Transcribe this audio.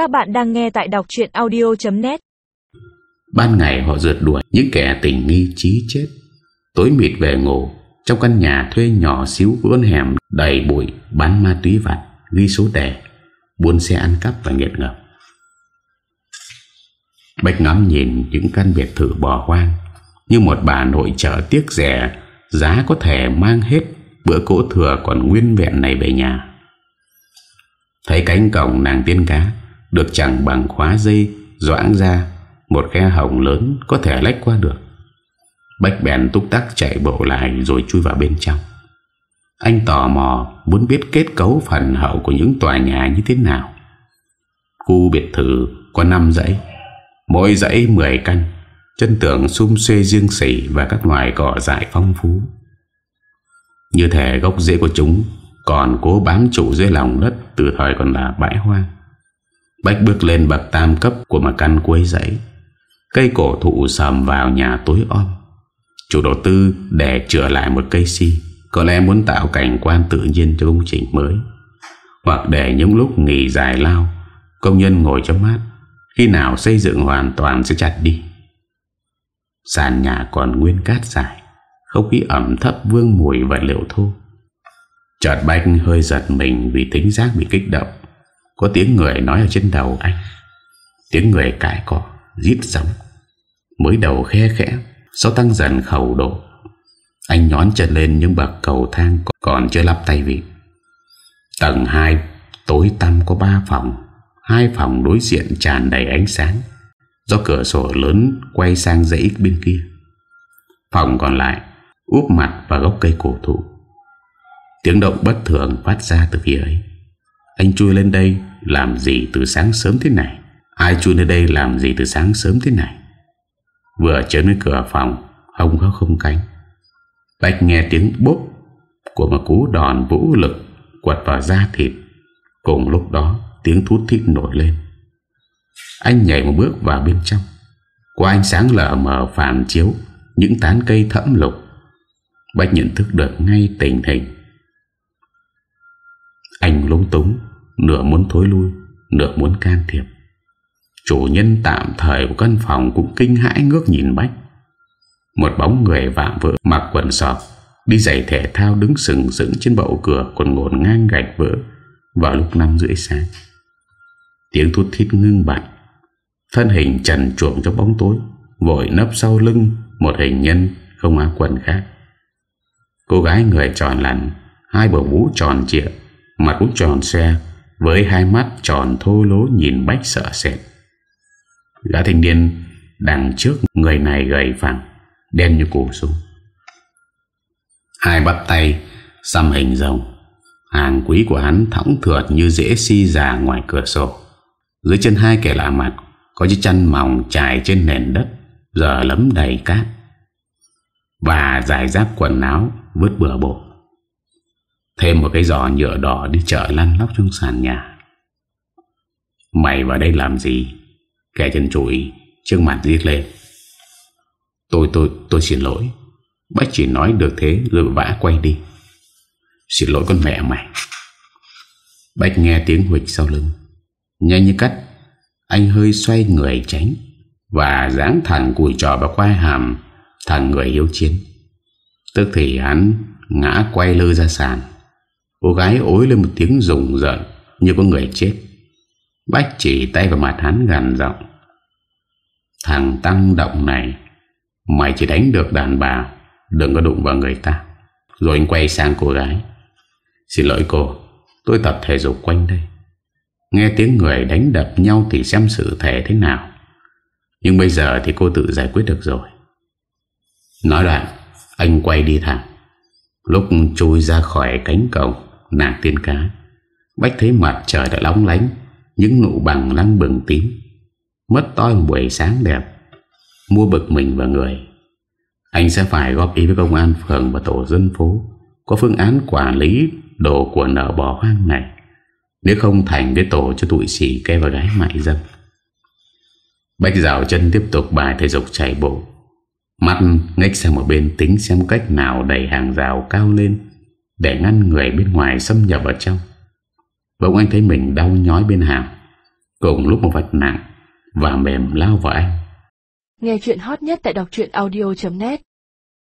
Các bạn đang nghe tại đọc chuyện audio.net Ban ngày họ rượt đuổi những kẻ tình nghi chí chết. Tối mịt về ngủ, Trong căn nhà thuê nhỏ xíu con hẻm đầy bụi Bán ma túy vặt, Ghi số đề, Buôn xe ăn cắp và nghiệt ngập. Bách ngắm nhìn những căn biệt thự bỏ hoang, Như một bà nội trợ tiếc rẻ, Giá có thể mang hết Bữa cỗ thừa còn nguyên vẹn này về nhà. Thấy cánh cổng nàng tiên cá được chẳng bằng khóa dây doãn ra, Một khe hồng lớn có thể lách qua được. Bách bèn túc tắc chạy bộ lại Rồi chui vào bên trong. Anh tò mò Muốn biết kết cấu phần hậu Của những tòa nhà như thế nào. Khu biệt thự có 5 dãy, Mỗi dãy 10 căn, Chân tường xung xuê riêng xỉ Và các loài cỏ dại phong phú. Như thể gốc rễ của chúng Còn cố bám trụ dưới lòng đất Từ thời còn là bãi hoang. Bách bước lên bậc tam cấp Của mặt căn cuối dãy Cây cổ thụ sầm vào nhà tối om. Chủ đầu tư để chữa lại một cây si, Có lẽ muốn tạo cảnh quan tự nhiên cho công trình mới. Hoặc để những lúc nghỉ dài lao, Công nhân ngồi cho mát. Khi nào xây dựng hoàn toàn sẽ chặt đi. Sàn nhà còn nguyên cát dài, Không khí ẩm thấp vương mùi vật liệu thô. Chợt Bách hơi giật mình Vì tính giác bị kích động. Có tiếng người nói ở trên đầu anh. Tiếng người cãi cọ giết giống Mới đầu khe khẽ, Sau tăng dần khẩu độ. Anh nhón chân lên những bậc cầu thang Còn chưa lắp tay vịt Tầng 2 Tối tăm có 3 phòng. Hai phòng đối diện tràn đầy ánh sáng. Do cửa sổ lớn quay sang dãy bên kia. Phòng còn lại, Úp mặt vào gốc cây cổ thụ. Tiếng động bất thường phát ra từ phía ấy. Anh chui lên đây Làm gì từ sáng sớm thế này? Ai chui lên đây làm gì từ sáng sớm thế này? Vừa trở đến cửa phòng ông có không cánh. Bách nghe tiếng bốp Của một cú đòn vũ lực Quật vào da thịt. Cùng lúc đó, tiếng thút thít nổi lên. Anh nhảy một bước vào bên trong. Qua ánh sáng lờ mờ phản chiếu, Những tán cây thẫm lục. Bách nhận thức được ngay tình hình. Anh lúng túng. Nửa muốn thối lui, Nửa muốn can thiệp. Chủ nhân tạm thời của căn phòng Cũng kinh hãi ngước nhìn Bách. Một bóng người vạm vỡ Mặc quần sọt, Đi giày thể thao đứng sừng sững trên bậu cửa Còn ngồn ngang gạch vỡ Vào lúc 5 rưỡi sáng. Tiếng thút thít ngưng bạch Thân hình trần chuộng trong bóng tối, Vội nấp sau lưng Một hình nhân không áo quần khác. Cô gái người tròn lặn Hai bờ vũ tròn trịa, Mặt út tròn xe với hai mắt tròn thô lố nhìn bách sợ sệt. Gã thanh niên Đằng trước người này gầy phẳng, Đen như củ súng. Hai bắt tay, Xăm hình rồng. Hàng quý của hắn thõng thượt như dễ si già ngoài cửa sổ. Dưới chân hai kẻ lạ mặt, Có chiếc chăn mỏng trải trên nền đất, Giờ lấm đầy cát. Và giải rác quần áo, Vứt bừa bộn. Thêm một cái giỏ nhựa đỏ Đi chợ lăn lóc trong sàn nhà. Mày vào đây làm gì? Kẻ chân chùi Trước mặt giết lên. Tôi tôi tôi xin lỗi. Bách chỉ nói được thế rồi vã quay đi. Xin lỗi con mẹ mày. Bách nghe tiếng huỵch sau lưng. Nhanh như cắt, Anh hơi xoay người tránh Và dáng thẳng cùi trò vào quai hàm Thằng người yếu chiến. Tức thì hắn ngã quay lơ ra sàn. Cô gái ối lên một tiếng rùng rợn, Như có người chết. Bách chỉ tay vào mặt hắn gần giọng. Thằng tăng động này, Mày chỉ đánh được đàn bà, Đừng có đụng vào người ta. Rồi anh quay sang cô gái. Xin lỗi cô, Tôi tập thể dục quanh đây. Nghe tiếng người đánh đập nhau Thì xem sự thể thế nào. Nhưng bây giờ thì cô tự giải quyết được rồi. Nói đoạn, Anh quay đi thẳng. Lúc chui ra khỏi cánh cổng Nàng tiên cá. Bách thấy mặt trời đã lóng lánh, Những nụ bằng lăng bừng tím. Mất toi một buổi sáng đẹp, Mua bực mình và người. Anh sẽ phải góp ý với công an phường và tổ dân phố, Có phương án quản lý đồ của nợ bỏ hoang này. Nếu không thành cái tổ cho tụi xỉ cây và gái mại dâm. Bách rào chân tiếp tục bài thể dục chạy bộ. Mắt ngách sang một bên, tính xem cách nào đẩy hàng rào cao lên. Để ngăn người bên ngoài xâm nhập vào trong. Bỗng anh thấy mình đau nhói bên hàm, Cùng lúc một vật nặng Và mềm lao vào anh. Nghe chuyện hot nhất tại đọc truyện audio.net